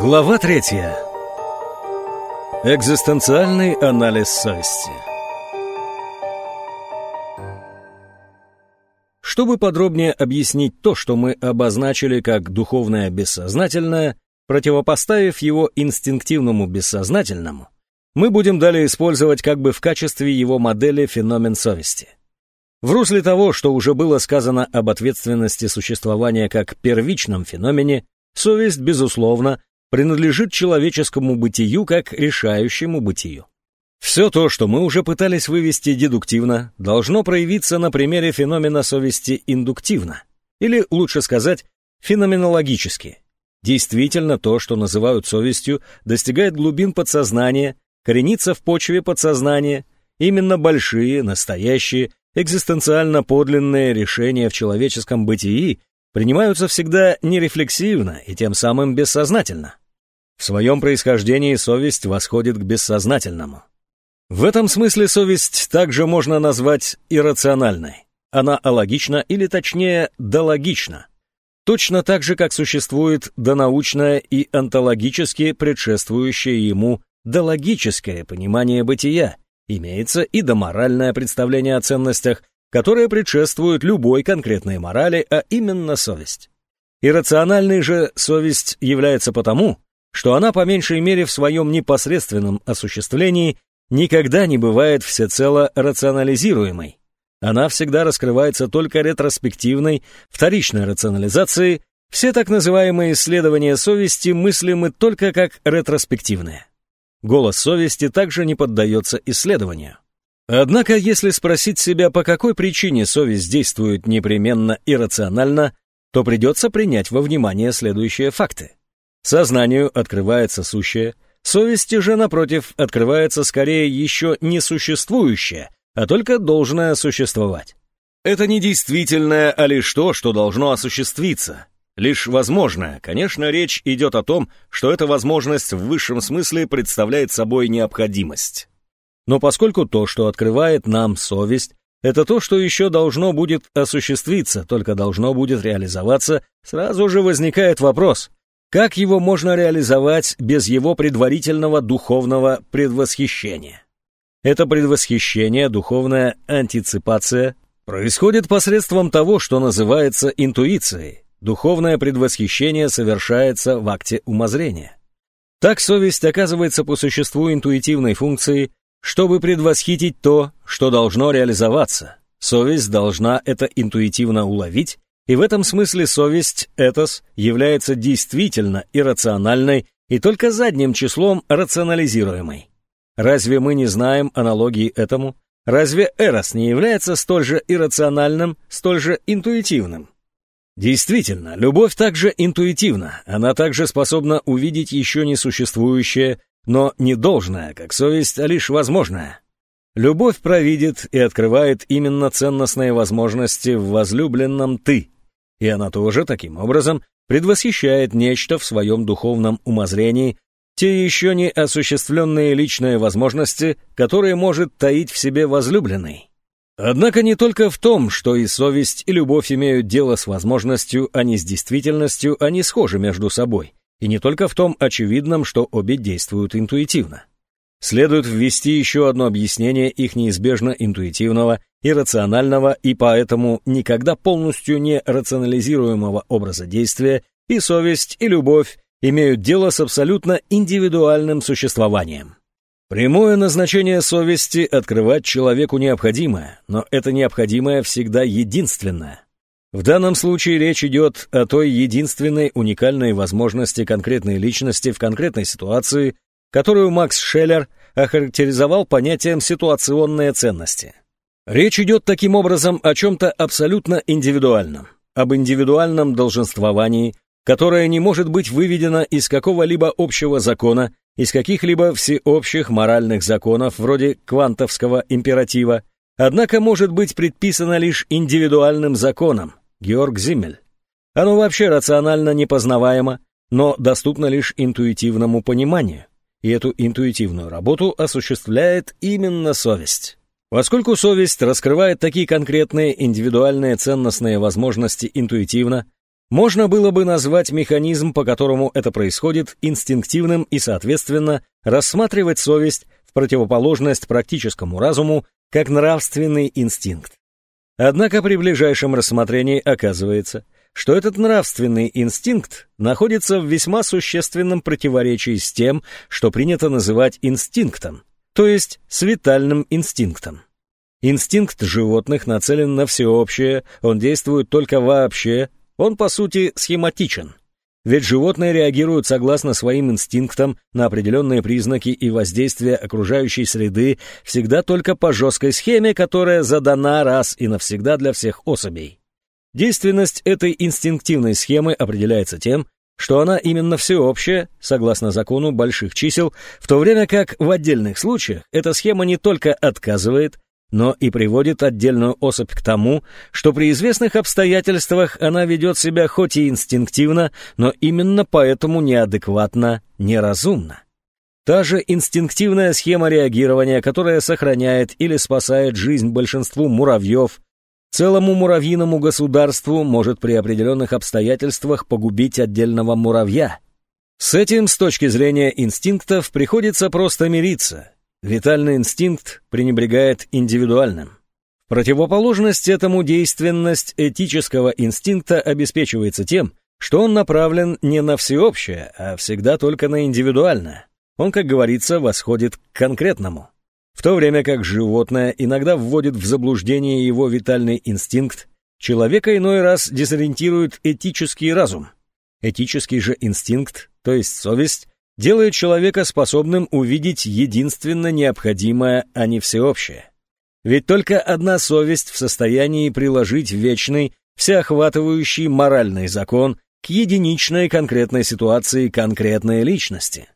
Глава третья. Экзистенциальный анализ совести. Чтобы подробнее объяснить то, что мы обозначили как духовное бессознательное, противопоставив его инстинктивному бессознательному, мы будем далее использовать как бы в качестве его модели феномен совести. В русле того, что уже было сказано об ответственности существования как первичном феномене, совесть, безусловно, принадлежит человеческому бытию как решающему бытию. Все то, что мы уже пытались вывести дедуктивно, должно проявиться на примере феномена совести индуктивно, или, лучше сказать, феноменологически. Действительно, то, что называют совестью, достигает глубин подсознания, коренится в почве подсознания, именно большие, настоящие, экзистенциально подлинные решения в человеческом бытии принимаются всегда нерефлексивно и тем самым бессознательно. В своем происхождении совесть восходит к бессознательному. В этом смысле совесть также можно назвать иррациональной. Она алогична или точнее дологична. Точно так же, как существует донаучное и онтологически предшествующее ему дологическое понимание бытия, имеется и доморальное представление о ценностях, которое предшествует любой конкретной морали, а именно совесть. Иррациональной же совесть является потому, что она по меньшей мере в своем непосредственном осуществлении никогда не бывает всецело рационализируемой. Она всегда раскрывается только ретроспективной, вторичной рационализацией, все так называемые исследования совести мыслимы только как ретроспективные. Голос совести также не поддается исследованию. Однако, если спросить себя, по какой причине совесть действует непременно иррационально, то придется принять во внимание следующие факты. Сознанию открывается сущее, совести же, напротив, открывается скорее еще не существующее, а только должное существовать. Это не действительное, а лишь то, что должно осуществиться, лишь возможное. Конечно, речь идет о том, что эта возможность в высшем смысле представляет собой необходимость. Но поскольку то, что открывает нам совесть, это то, что еще должно будет осуществиться, только должно будет реализоваться, сразу же возникает вопрос, как его можно реализовать без его предварительного духовного предвосхищения? Это предвосхищение, духовная антиципация, происходит посредством того, что называется интуицией. Духовное предвосхищение совершается в акте умозрения. Так совесть оказывается по существу интуитивной функцией, чтобы предвосхитить то, что должно реализоваться. Совесть должна это интуитивно уловить и в этом смысле совесть, этос, является действительно иррациональной и только задним числом рационализируемой. Разве мы не знаем аналогии этому? Разве эрос не является столь же иррациональным, столь же интуитивным? Действительно, любовь также интуитивна, она также способна увидеть еще не существующее, но не должное, как совесть, а лишь возможное. Любовь провидит и открывает именно ценностные возможности в возлюбленном «ты», и она тоже таким образом предвосхищает нечто в своем духовном умозрении, те еще не осуществленные личные возможности, которые может таить в себе возлюбленный. Однако не только в том, что и совесть, и любовь имеют дело с возможностью, а не с действительностью, они схожи между собой, и не только в том очевидном, что обе действуют интуитивно. Следует ввести еще одно объяснение их неизбежно интуитивного, иррационального и поэтому никогда полностью не рационализируемого образа действия, и совесть, и любовь имеют дело с абсолютно индивидуальным существованием. Прямое назначение совести — открывать человеку необходимое, но это необходимое всегда единственное. В данном случае речь идет о той единственной уникальной возможности конкретной личности в конкретной ситуации, которую Макс Шеллер охарактеризовал понятием ситуационные ценности. Речь идет таким образом о чем-то абсолютно индивидуальном, об индивидуальном долженствовании, которое не может быть выведено из какого-либо общего закона, из каких-либо всеобщих моральных законов вроде квантовского императива, однако может быть предписано лишь индивидуальным законом, Георг Зиммель. Оно вообще рационально непознаваемо, но доступно лишь интуитивному пониманию и эту интуитивную работу осуществляет именно совесть. Поскольку совесть раскрывает такие конкретные индивидуальные ценностные возможности интуитивно, Можно было бы назвать механизм, по которому это происходит, инстинктивным и, соответственно, рассматривать совесть в противоположность практическому разуму как нравственный инстинкт. Однако при ближайшем рассмотрении оказывается, что этот нравственный инстинкт находится в весьма существенном противоречии с тем, что принято называть инстинктом, то есть с витальным инстинктом. Инстинкт животных нацелен на всеобщее, он действует только вообще, он, по сути, схематичен. Ведь животные реагируют согласно своим инстинктам на определенные признаки и воздействия окружающей среды всегда только по жесткой схеме, которая задана раз и навсегда для всех особей. Действенность этой инстинктивной схемы определяется тем, что она именно всеобщая, согласно закону больших чисел, в то время как в отдельных случаях эта схема не только отказывает, но и приводит отдельную особь к тому, что при известных обстоятельствах она ведет себя хоть и инстинктивно, но именно поэтому неадекватно, неразумно. Та же инстинктивная схема реагирования, которая сохраняет или спасает жизнь большинству муравьев, целому муравьиному государству может при определенных обстоятельствах погубить отдельного муравья. С этим, с точки зрения инстинктов, приходится просто мириться, Витальный инстинкт пренебрегает индивидуальным. Противоположность этому действенность этического инстинкта обеспечивается тем, что он направлен не на всеобщее, а всегда только на индивидуальное. Он, как говорится, восходит к конкретному. В то время как животное иногда вводит в заблуждение его витальный инстинкт, человека иной раз дезориентирует этический разум. Этический же инстинкт, то есть совесть, делает человека способным увидеть единственно необходимое, а не всеобщее. Ведь только одна совесть в состоянии приложить вечный, всеохватывающий моральный закон к единичной конкретной ситуации конкретной личности.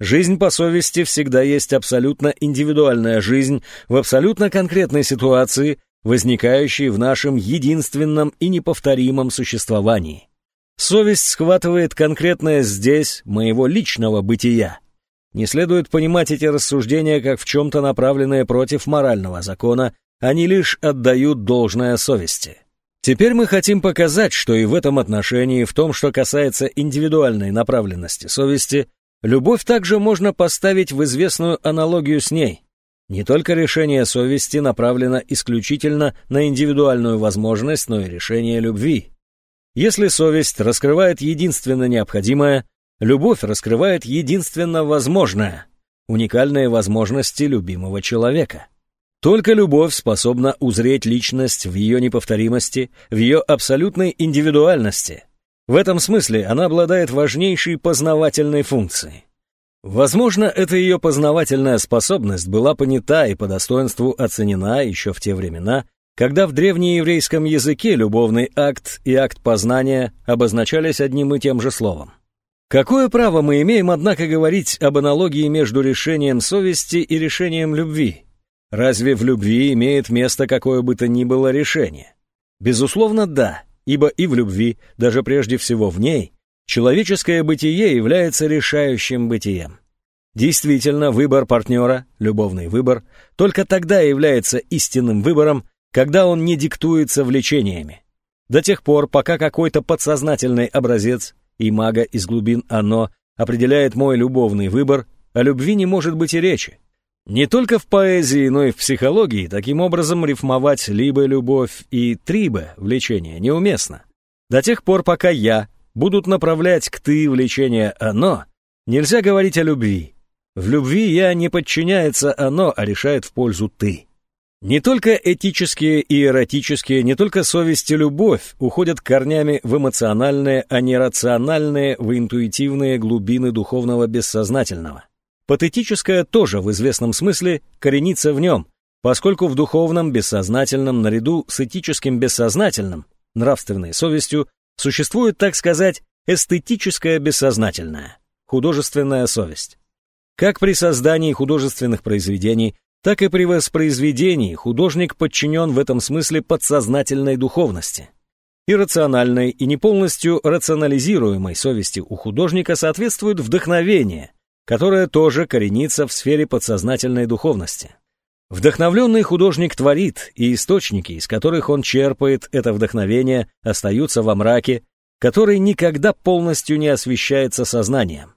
Жизнь по совести всегда есть абсолютно индивидуальная жизнь в абсолютно конкретной ситуации, возникающей в нашем единственном и неповторимом существовании. Совесть схватывает конкретное здесь моего личного бытия. Не следует понимать эти рассуждения как в чем-то направленные против морального закона, они лишь отдают должное совести. Теперь мы хотим показать, что и в этом отношении, в том, что касается индивидуальной направленности совести, любовь также можно поставить в известную аналогию с ней. Не только решение совести направлено исключительно на индивидуальную возможность, но и решение любви. Если совесть раскрывает единственно необходимое, любовь раскрывает единственно возможное, уникальные возможности любимого человека. Только любовь способна узреть личность в ее неповторимости, в ее абсолютной индивидуальности. В этом смысле она обладает важнейшей познавательной функцией. Возможно, эта ее познавательная способность была понята и по достоинству оценена еще в те времена, когда в древнееврейском языке любовный акт и акт познания обозначались одним и тем же словом. Какое право мы имеем, однако, говорить об аналогии между решением совести и решением любви? Разве в любви имеет место какое бы то ни было решение? Безусловно, да, ибо и в любви, даже прежде всего в ней, человеческое бытие является решающим бытием. Действительно, выбор партнера, любовный выбор, только тогда является истинным выбором, когда он не диктуется влечениями. До тех пор, пока какой-то подсознательный образец и мага из глубин оно определяет мой любовный выбор, о любви не может быть и речи. Не только в поэзии, но и в психологии таким образом рифмовать либо любовь и трибо влечение неуместно. До тех пор, пока я будут направлять к ты влечение оно, нельзя говорить о любви. В любви я не подчиняется оно, а решает в пользу ты. Не только этические и эротические, не только совесть и любовь уходят корнями в эмоциональные, а не рациональные, в интуитивные глубины духовного бессознательного. Патетическое тоже в известном смысле коренится в нем, поскольку в духовном бессознательном наряду с этическим бессознательным, нравственной совестью, существует, так сказать, эстетическое бессознательное, художественная совесть. Как при создании художественных произведений так и при воспроизведении художник подчинен в этом смысле подсознательной духовности. Иррациональной и не полностью рационализируемой совести у художника соответствует вдохновение, которое тоже коренится в сфере подсознательной духовности. Вдохновленный художник творит, и источники, из которых он черпает это вдохновение, остаются во мраке, который никогда полностью не освещается сознанием.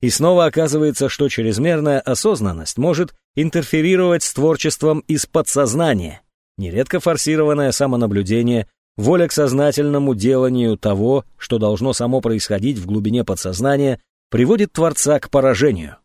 И снова оказывается, что чрезмерная осознанность может интерферировать с творчеством из подсознания, нередко форсированное самонаблюдение, воля к сознательному деланию того, что должно само происходить в глубине подсознания, приводит Творца к поражению.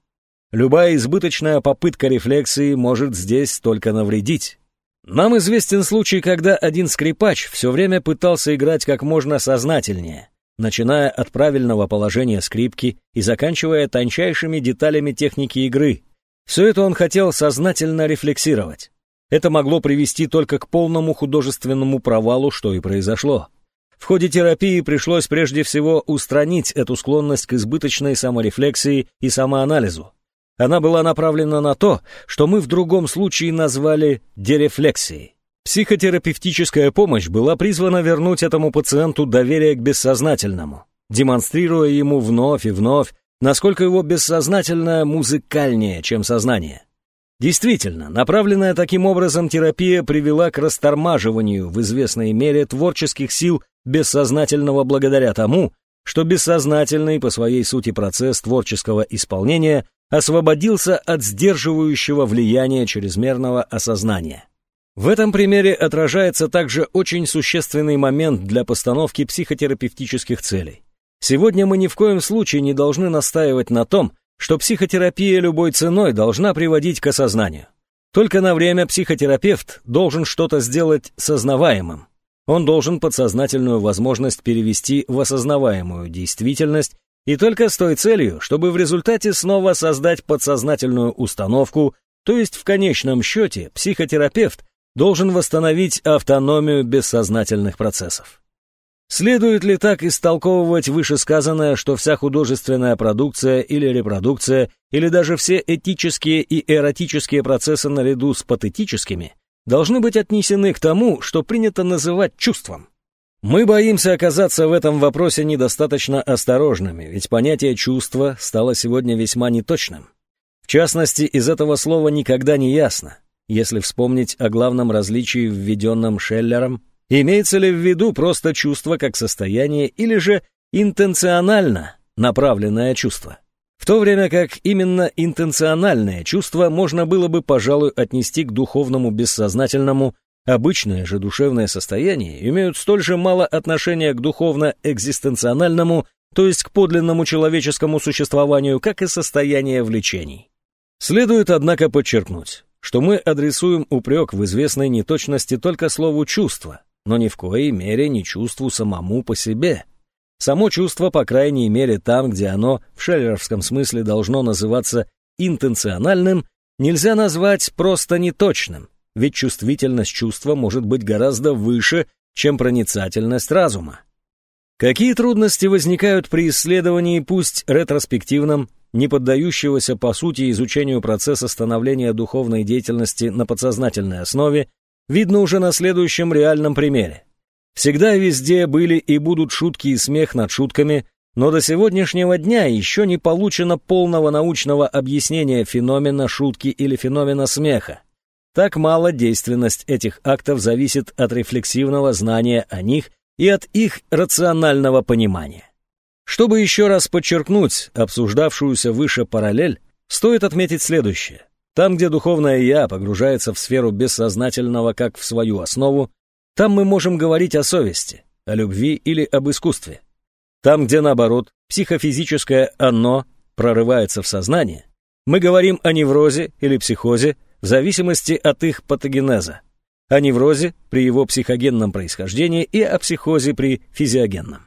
Любая избыточная попытка рефлексии может здесь только навредить. Нам известен случай, когда один скрипач все время пытался играть как можно сознательнее, начиная от правильного положения скрипки и заканчивая тончайшими деталями техники игры. Все это он хотел сознательно рефлексировать. Это могло привести только к полному художественному провалу, что и произошло. В ходе терапии пришлось прежде всего устранить эту склонность к избыточной саморефлексии и самоанализу. Она была направлена на то, что мы в другом случае назвали дерефлексией. Психотерапевтическая помощь была призвана вернуть этому пациенту доверие к бессознательному, демонстрируя ему вновь и вновь, насколько его бессознательное музыкальнее, чем сознание. Действительно, направленная таким образом терапия привела к растормаживанию в известной мере творческих сил бессознательного благодаря тому, что бессознательный по своей сути процесс творческого исполнения освободился от сдерживающего влияния чрезмерного осознания. В этом примере отражается также очень существенный момент для постановки психотерапевтических целей. Сегодня мы ни в коем случае не должны настаивать на том, что психотерапия любой ценой должна приводить к осознанию. Только на время психотерапевт должен что-то сделать сознаваемым. Он должен подсознательную возможность перевести в осознаваемую действительность и только с той целью, чтобы в результате снова создать подсознательную установку, то есть в конечном счете психотерапевт должен восстановить автономию бессознательных процессов. Следует ли так истолковывать вышесказанное, что вся художественная продукция или репродукция, или даже все этические и эротические процессы наряду с патетическими, должны быть отнесены к тому, что принято называть чувством? Мы боимся оказаться в этом вопросе недостаточно осторожными, ведь понятие чувства стало сегодня весьма неточным. В частности, из этого слова никогда не ясно, если вспомнить о главном различии, введенном Шеллером, имеется ли в виду просто чувство как состояние или же интенционально направленное чувство. В то время как именно интенциональное чувство можно было бы, пожалуй, отнести к духовному бессознательному Обычное же душевное состояние имеют столь же мало отношения к духовно-экзистенциональному, то есть к подлинному человеческому существованию, как и состояние влечений. Следует, однако, подчеркнуть, что мы адресуем упрек в известной неточности только слову «чувство», но ни в коей мере не чувству самому по себе. Само чувство, по крайней мере, там, где оно в шеллеровском смысле должно называться интенциональным, нельзя назвать просто неточным, ведь чувствительность чувства может быть гораздо выше, чем проницательность разума. Какие трудности возникают при исследовании, пусть ретроспективном, не поддающегося по сути изучению процесса становления духовной деятельности на подсознательной основе, видно уже на следующем реальном примере. Всегда и везде были и будут шутки и смех над шутками, но до сегодняшнего дня еще не получено полного научного объяснения феномена шутки или феномена смеха. Так мало действенность этих актов зависит от рефлексивного знания о них и от их рационального понимания. Чтобы еще раз подчеркнуть обсуждавшуюся выше параллель, стоит отметить следующее. Там, где духовное «я» погружается в сферу бессознательного как в свою основу, там мы можем говорить о совести, о любви или об искусстве. Там, где, наоборот, психофизическое «оно» прорывается в сознание, мы говорим о неврозе или психозе, в зависимости от их патогенеза, о неврозе при его психогенном происхождении и о психозе при физиогенном.